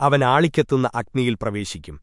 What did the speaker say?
അവൻ ആളിക്കത്തുന്ന അഗ്നിയിൽ പ്രവേശിക്കും